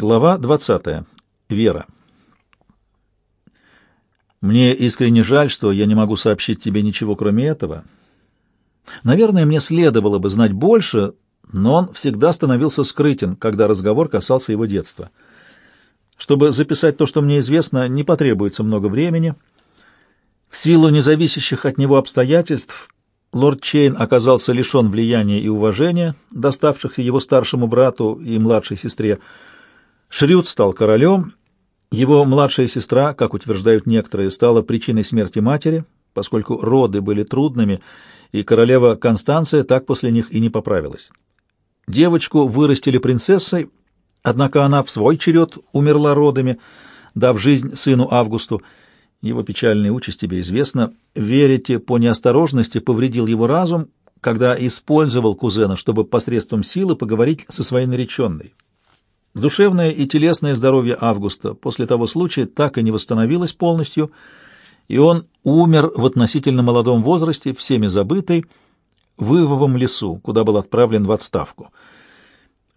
Глава 20. Вера. Мне искренне жаль, что я не могу сообщить тебе ничего, кроме этого. Наверное, мне следовало бы знать больше, но он всегда становился скрытен, когда разговор касался его детства. Чтобы записать то, что мне известно, не потребуется много времени. В силу независящих от него обстоятельств лорд Чейн оказался лишен влияния и уважения, доставшихся его старшему брату и младшей сестре, Шрюд стал королем, его младшая сестра, как утверждают некоторые, стала причиной смерти матери, поскольку роды были трудными, и королева Констанция так после них и не поправилась. Девочку вырастили принцессой, однако она в свой черед умерла родами, дав жизнь сыну Августу. Его печальная участь тебе известна. Верите, по неосторожности повредил его разум, когда использовал кузена, чтобы посредством силы поговорить со своей нареченной. Душевное и телесное здоровье Августа после того случая так и не восстановилось полностью, и он умер в относительно молодом возрасте, всеми забытый, в Ивовом лесу, куда был отправлен в отставку.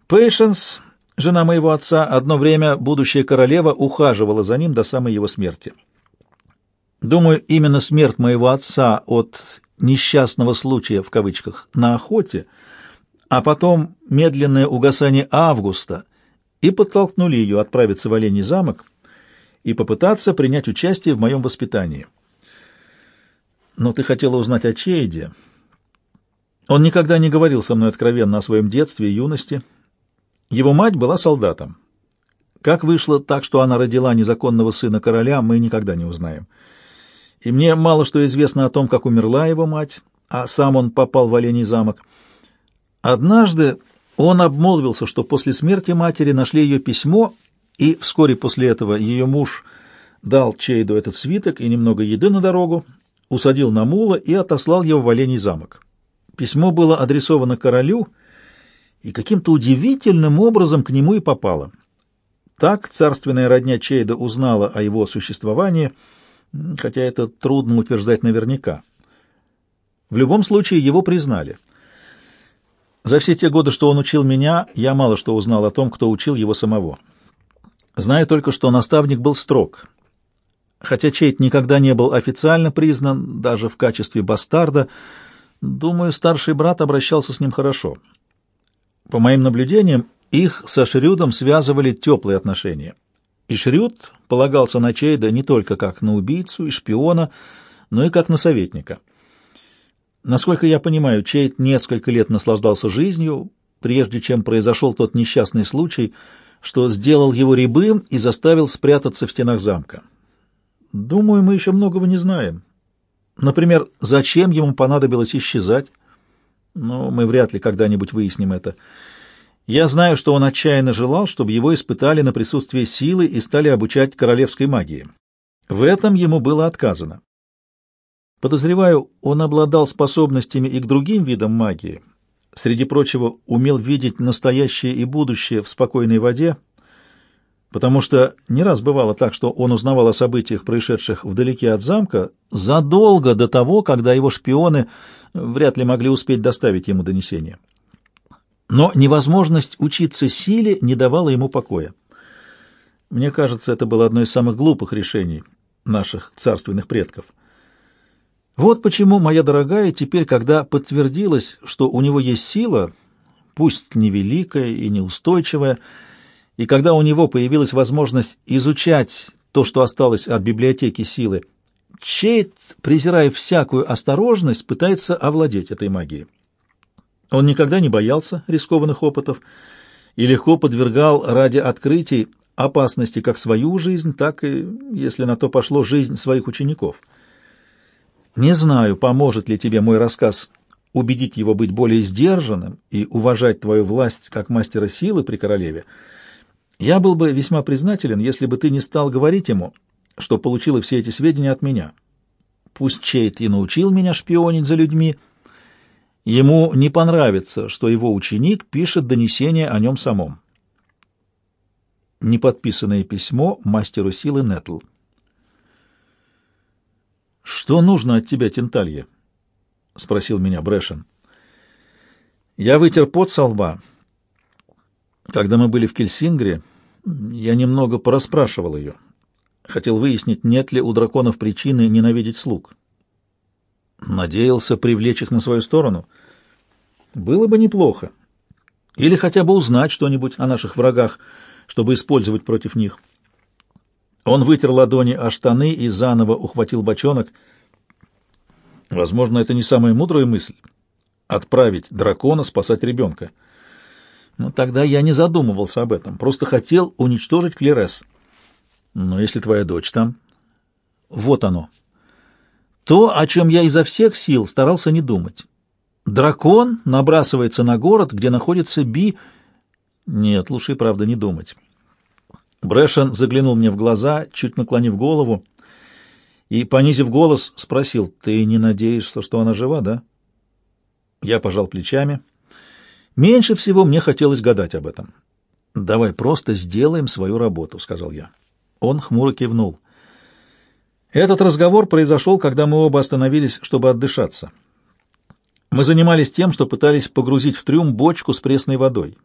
Пейшенс, жена моего отца, одно время будущая королева ухаживала за ним до самой его смерти. Думаю, именно смерть моего отца от «несчастного случая» в кавычках на охоте, а потом медленное угасание Августа — и подтолкнули ее отправиться в Олений замок и попытаться принять участие в моем воспитании. Но ты хотела узнать о Чейде. Он никогда не говорил со мной откровенно о своем детстве и юности. Его мать была солдатом. Как вышло так, что она родила незаконного сына короля, мы никогда не узнаем. И мне мало что известно о том, как умерла его мать, а сам он попал в Олений замок. Однажды он обмолвился, что после смерти матери нашли ее письмо, и вскоре после этого ее муж дал Чейду этот свиток и немного еды на дорогу, усадил на мула и отослал его в Оленей замок. Письмо было адресовано королю, и каким-то удивительным образом к нему и попало. Так царственная родня Чейда узнала о его существовании, хотя это трудно утверждать наверняка. В любом случае его признали — за все те годы, что он учил меня, я мало что узнал о том, кто учил его самого. Знаю только, что наставник был строг. Хотя Чейт никогда не был официально признан, даже в качестве бастарда, думаю, старший брат обращался с ним хорошо. По моим наблюдениям, их со Шрюдом связывали теплые отношения. И Шрюд полагался на Чейда не только как на убийцу и шпиона, но и как на советника. Насколько я понимаю, Чейт несколько лет наслаждался жизнью, прежде чем произошел тот несчастный случай, что сделал его рябым и заставил спрятаться в стенах замка. Думаю, мы еще многого не знаем. Например, зачем ему понадобилось исчезать? Но мы вряд ли когда-нибудь выясним это. Я знаю, что он отчаянно желал, чтобы его испытали на присутствие силы и стали обучать королевской магии. В этом ему было отказано. Подозреваю, он обладал способностями и к другим видам магии. Среди прочего, умел видеть настоящее и будущее в спокойной воде, потому что не раз бывало так, что он узнавал о событиях, происшедших вдалеке от замка, задолго до того, когда его шпионы вряд ли могли успеть доставить ему донесение. Но невозможность учиться силе не давала ему покоя. Мне кажется, это было одно из самых глупых решений наших царственных предков — вот почему, моя дорогая, теперь, когда подтвердилось, что у него есть сила, пусть невеликая и неустойчивая, и когда у него появилась возможность изучать то, что осталось от библиотеки силы, Чейт, презирая всякую осторожность, пытается овладеть этой магией. Он никогда не боялся рискованных опытов и легко подвергал ради открытий опасности как свою жизнь, так и, если на то пошло, жизнь своих учеников — не знаю, поможет ли тебе мой рассказ убедить его быть более сдержанным и уважать твою власть как мастера силы при королеве. Я был бы весьма признателен, если бы ты не стал говорить ему, что получила все эти сведения от меня. Пусть Чейт и научил меня шпионить за людьми, ему не понравится, что его ученик пишет донесение о нем самом. Неподписанное письмо мастеру силы Нетл. «Что нужно от тебя, Тенталья?» — спросил меня Брэшен. Я вытер пот со лба. Когда мы были в Кельсингре, Я немного порасспрашивал ее. Хотел выяснить, нет ли у драконов причины ненавидеть слуг. Надеялся привлечь их на свою сторону. Было бы неплохо. Или хотя бы узнать что-нибудь о наших врагах, чтобы использовать против них. Он вытер ладони о штаны и заново ухватил бочонок. Возможно, это не самая мудрая мысль — отправить дракона спасать ребенка. Но тогда я не задумывался об этом, просто хотел уничтожить Клерес. Но если твоя дочь там... Вот оно. То, о чем я изо всех сил старался не думать. Дракон набрасывается на город, где находится Би... Нет, лучше и правда не думать. Брэшен заглянул мне в глаза, чуть наклонив голову, и, понизив голос, спросил, «Ты не надеешься, что она жива, да?» Я пожал плечами. Меньше всего мне хотелось гадать об этом. «Давай просто сделаем свою работу», — сказал я. Он хмуро кивнул. Этот разговор произошел, когда мы оба остановились, чтобы отдышаться. Мы занимались тем, что пытались погрузить в трюм бочку с пресной водой.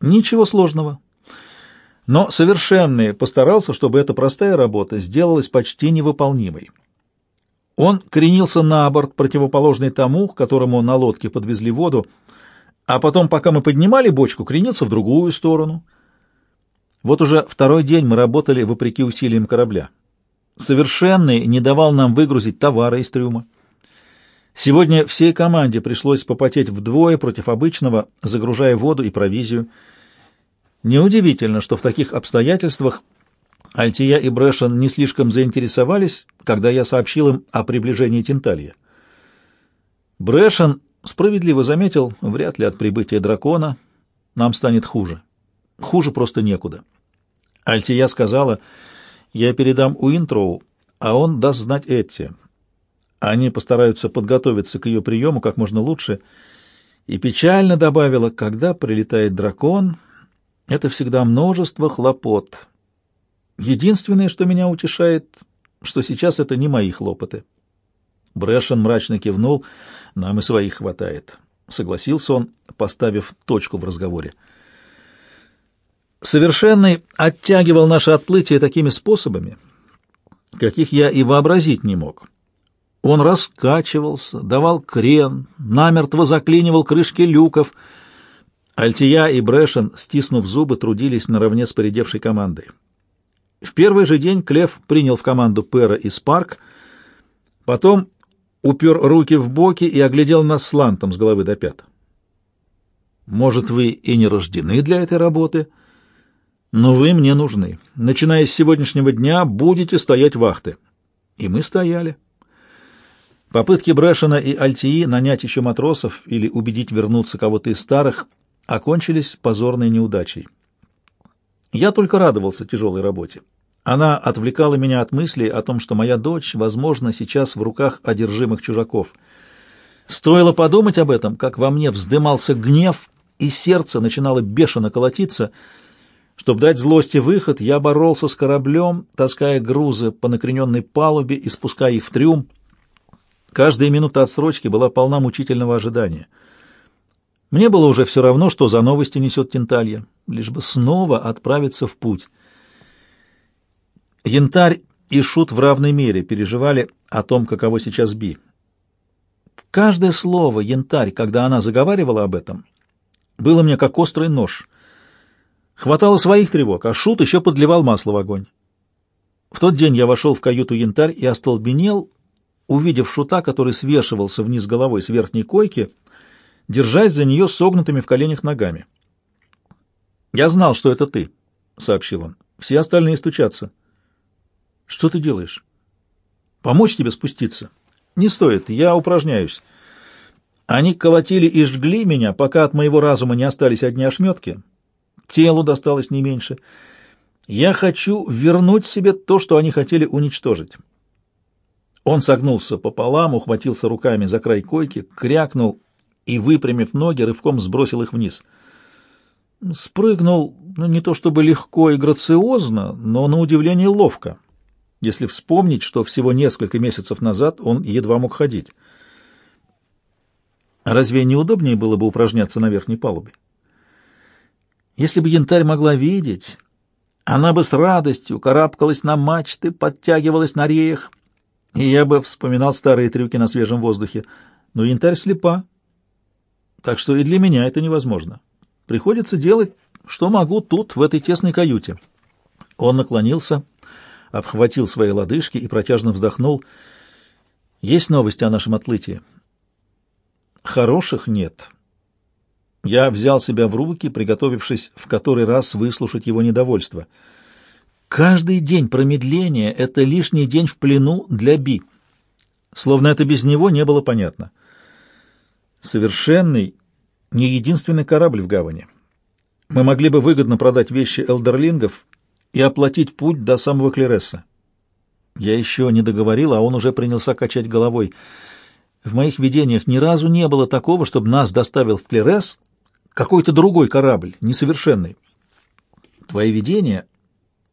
Ничего сложного. Но совершенный постарался, чтобы эта простая работа сделалась почти невыполнимой. Он кренился на борт, противоположный тому, к которому на лодке подвезли воду, а потом, пока мы поднимали бочку, кренился в другую сторону. Вот уже второй день мы работали вопреки усилиям корабля. Совершенный не давал нам выгрузить товары из трюма. Сегодня всей команде пришлось попотеть вдвое против обычного, загружая воду и провизию. Неудивительно, что в таких обстоятельствах Альтия и Брэшен не слишком заинтересовались, когда я сообщил им о приближении Тинталья. Брэшен справедливо заметил, вряд ли от прибытия дракона нам станет хуже. Хуже просто некуда. Альтия сказала, я передам Уинтроу, а он даст знать Этти. Они постараются подготовиться к ее приему как можно лучше. И печально добавила, когда прилетает дракон, это всегда множество хлопот. Единственное, что меня утешает, что сейчас это не мои хлопоты. Брэшен мрачно кивнул, нам и своих хватает. Согласился он, поставив точку в разговоре. Совершенный оттягивал наше отплытие такими способами, каких я и вообразить не мог. Он раскачивался, давал крен, намертво заклинивал крышки люков. Альтия и Брэшен, стиснув зубы, трудились наравне с поредевшей командой. В первый же день Клев принял в команду Пэра и Спарк, потом упер руки в боки и оглядел нас с лантом с головы до пят. «Может, вы и не рождены для этой работы, но вы мне нужны. Начиная с сегодняшнего дня будете стоять вахты». И мы стояли. Попытки Брэшена и Альтии нанять еще матросов или убедить вернуться кого-то из старых окончились позорной неудачей. Я только радовался тяжелой работе. Она отвлекала меня от мыслей о том, что моя дочь, возможно, сейчас в руках одержимых чужаков. Стоило подумать об этом, как во мне вздымался гнев, и сердце начинало бешено колотиться. Чтобы дать злости выход, я боролся с кораблем, таская грузы по накрененной палубе и спуская их в трюм. Каждая минута отсрочки была полна мучительного ожидания. Мне было уже все равно, что за новости несет Тенталья, лишь бы снова отправиться в путь. Янтарь и Шут в равной мере переживали о том, каково сейчас Би. Каждое слово Янтарь, когда она заговаривала об этом, было мне как острый нож. Хватало своих тревог, а Шут еще подливал масло в огонь. В тот день я вошел в каюту Янтарь и остолбенел, увидев шута, который свешивался вниз головой с верхней койки, держась за нее согнутыми в коленях ногами. «Я знал, что это ты», — сообщил он. «Все остальные стучатся». «Что ты делаешь?» «Помочь тебе спуститься?» «Не стоит, я упражняюсь». Они колотили и жгли меня, пока от моего разума не остались одни ошметки. Телу досталось не меньше. Я хочу вернуть себе то, что они хотели уничтожить. Он согнулся пополам, ухватился руками за край койки, крякнул и, выпрямив ноги, рывком сбросил их вниз. Спрыгнул, ну, не то чтобы легко и грациозно, но на удивление ловко, если вспомнить, что всего несколько месяцев назад он едва мог ходить. Разве не удобнее было бы упражняться на верхней палубе? Если бы янтарь могла видеть, она бы с радостью карабкалась на мачты, подтягивалась на реях, и я бы вспоминал старые трюки на свежем воздухе. Но янтарь слепа, так что и для меня это невозможно. Приходится делать, что могу тут, в этой тесной каюте. Он наклонился, обхватил свои лодыжки и протяжно вздохнул. Есть новости о нашем отплытии? Хороших нет. Я взял себя в руки, приготовившись в который раз выслушать его недовольство. Каждый день промедления — это лишний день в плену для Би. Словно это без него не было понятно. Совершенный не единственный корабль в гавани. Мы могли бы выгодно продать вещи элдерлингов и оплатить путь до самого Клереса. Я еще не договорил, а он уже принялся качать головой. В моих видениях ни разу не было такого, чтобы нас доставил в Клерес какой-то другой корабль, несовершенный. Твои видения...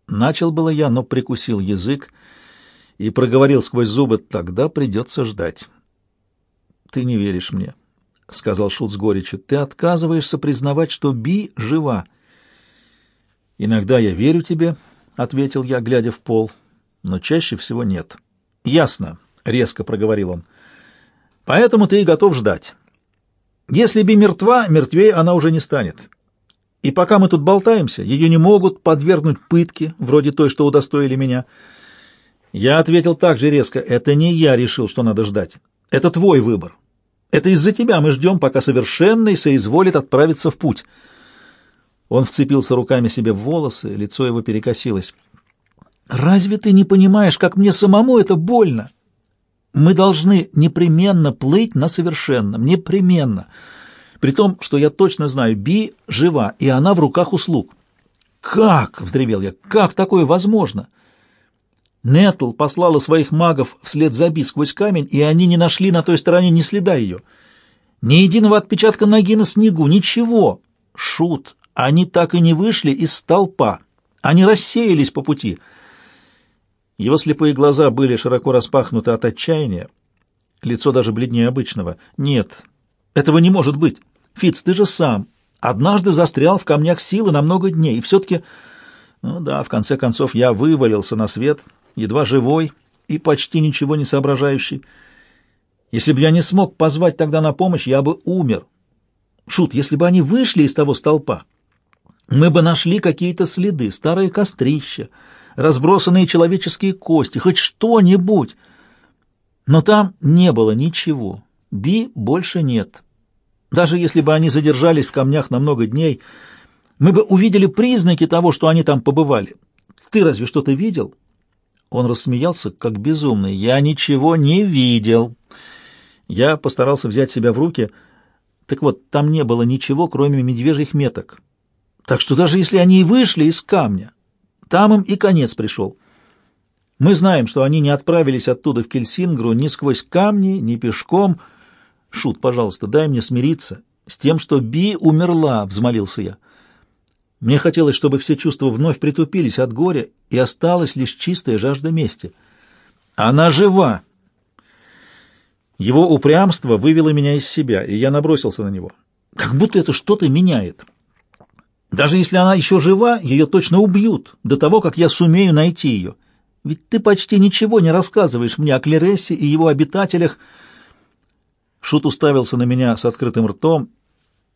Начал было я, но прикусил язык и проговорил сквозь зубы, тогда придется ждать. Ты не веришь мне, — сказал Шут с горечью. Ты отказываешься признавать, что Би жива. Иногда я верю тебе, — ответил я, глядя в пол, — но чаще всего нет. Ясно, — резко проговорил он. Поэтому ты и готов ждать. Если Би мертва, мертвее она уже не станет. И пока мы тут болтаемся, ее не могут подвергнуть пытке, вроде той, что удостоили меня. Я ответил так же резко, это не я решил, что надо ждать. Это твой выбор. Это из-за тебя мы ждем, пока совершенный соизволит отправиться в путь. Он вцепился руками себе в волосы, лицо его перекосилось. «Разве ты не понимаешь, как мне самому это больно?» Мы должны непременно плыть на совершенном, непременно. При том, что я точно знаю, Би жива, и она в руках услуг. «Как?» — вздревел я. «Как такое возможно?» Нетл послала своих магов вслед за Би сквозь камень, и они не нашли на той стороне ни следа ее. Ни единого отпечатка ноги на снегу, ничего. Шут, они так и не вышли из столпа. Они рассеялись по пути — его слепые глаза были широко распахнуты от отчаяния, лицо даже бледнее обычного. «Нет, этого не может быть. Фиц, ты же сам. Однажды застрял в камнях силы на много дней, и все-таки... Ну да, в конце концов, я вывалился на свет, едва живой и почти ничего не соображающий. Если бы я не смог позвать тогда на помощь, я бы умер. Шут, если бы они вышли из того столпа, мы бы нашли какие-то следы, старые кострища, разбросанные человеческие кости, хоть что-нибудь. Но там не было ничего. Би больше нет. Даже если бы они задержались в камнях на много дней, мы бы увидели признаки того, что они там побывали. Ты разве что-то видел? Он рассмеялся, как безумный. Я ничего не видел. Я постарался взять себя в руки. Так вот, там не было ничего, кроме медвежьих меток. Так что даже если они и вышли из камня, там им и конец пришел. Мы знаем, что они не отправились оттуда в Кельсингру ни сквозь камни, ни пешком. Шут, пожалуйста, дай мне смириться с тем, что Би умерла, взмолился я. Мне хотелось, чтобы все чувства вновь притупились от горя, и осталась лишь чистая жажда мести. Она жива. Его упрямство вывело меня из себя, и я набросился на него. Как будто это что-то меняет. Даже если она еще жива, ее точно убьют до того, как я сумею найти ее. Ведь ты почти ничего не рассказываешь мне о Клересе и его обитателях. Шут уставился на меня с открытым ртом,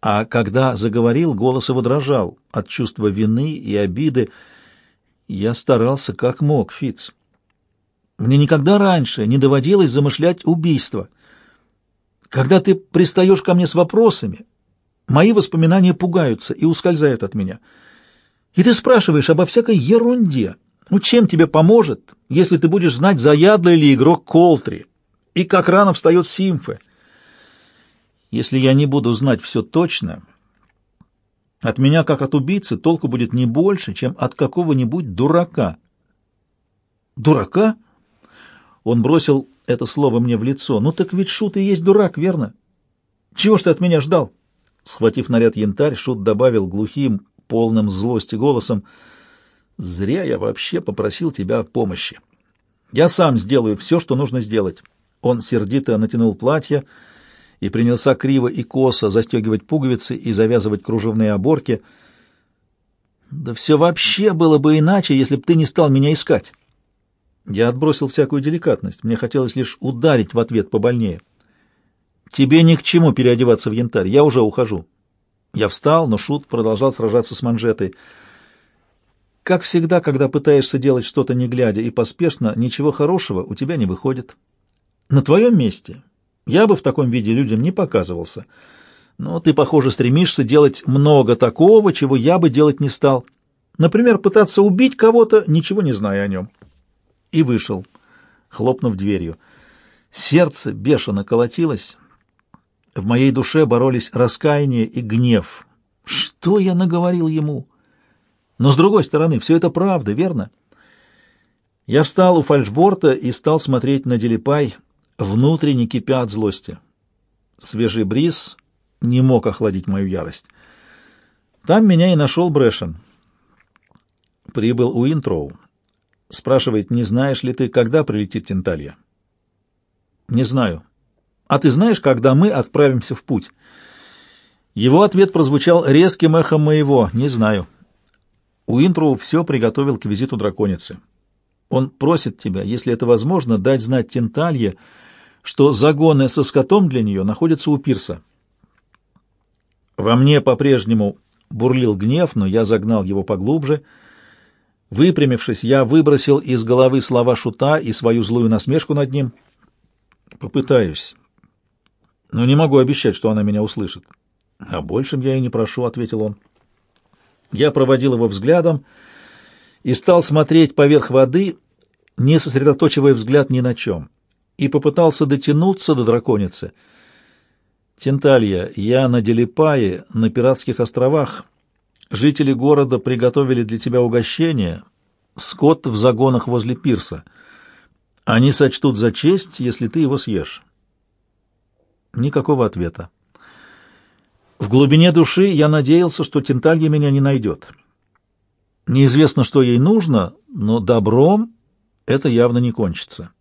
а когда заговорил, голос его дрожал от чувства вины и обиды. Я старался как мог, Фиц. Мне никогда раньше не доводилось замышлять убийство. Когда ты пристаешь ко мне с вопросами, Мои воспоминания пугаются и ускользают от меня. И ты спрашиваешь обо всякой ерунде. Ну, чем тебе поможет, если ты будешь знать, заядлый ли игрок Колтри, и как рано встает Симфы? Если я не буду знать все точно, от меня, как от убийцы, толку будет не больше, чем от какого-нибудь дурака. Дурака? Он бросил это слово мне в лицо. Ну так ведь Шут и есть дурак, верно? Чего ж ты от меня ждал? Схватив наряд янтарь, Шут добавил глухим, полным злости голосом, «Зря я вообще попросил тебя о помощи. Я сам сделаю все, что нужно сделать». Он сердито натянул платье и принялся криво и косо застегивать пуговицы и завязывать кружевные оборки. Да все вообще было бы иначе, если бы ты не стал меня искать. Я отбросил всякую деликатность. Мне хотелось лишь ударить в ответ побольнее. Тебе ни к чему переодеваться в янтарь. Я уже ухожу. Я встал, но Шут продолжал сражаться с манжетой. Как всегда, когда пытаешься делать что-то не глядя и поспешно, ничего хорошего у тебя не выходит. На твоем месте я бы в таком виде людям не показывался. Но ты, похоже, стремишься делать много такого, чего я бы делать не стал. Например, пытаться убить кого-то, ничего не зная о нем. И вышел, хлопнув дверью. Сердце бешено колотилось. В моей душе боролись раскаяние и гнев. Что я наговорил ему? Но, с другой стороны, все это правда, верно? Я встал у фальшборта и стал смотреть на Делипай, внутренне кипя от злости. Свежий бриз не мог охладить мою ярость. Там меня и нашел Брэшен. Прибыл у Интроу. Спрашивает, не знаешь ли ты, когда прилетит Тенталья? Не знаю. А ты знаешь, когда мы отправимся в путь? Его ответ прозвучал резким эхом моего. Не знаю. Уинтроу все приготовил к визиту драконицы. Он просит тебя, если это возможно, дать знать Тенталье, что загоны со скотом для нее находятся у пирса. Во мне по-прежнему бурлил гнев, но я загнал его поглубже. Выпрямившись, я выбросил из головы слова шута и свою злую насмешку над ним. «Попытаюсь, но не могу обещать, что она меня услышит». «О большем я и не прошу», — ответил он. Я проводил его взглядом и стал смотреть поверх воды, не сосредоточивая взгляд ни на чем, и попытался дотянуться до драконицы. «Тенталья, я на Делипае, на Пиратских островах. Жители города приготовили для тебя угощение. Скот в загонах возле пирса. Они сочтут за честь, если ты его съешь». Никакого ответа. В глубине души я надеялся, что Тенталья меня не найдет. Неизвестно, что ей нужно, но добром это явно не кончится.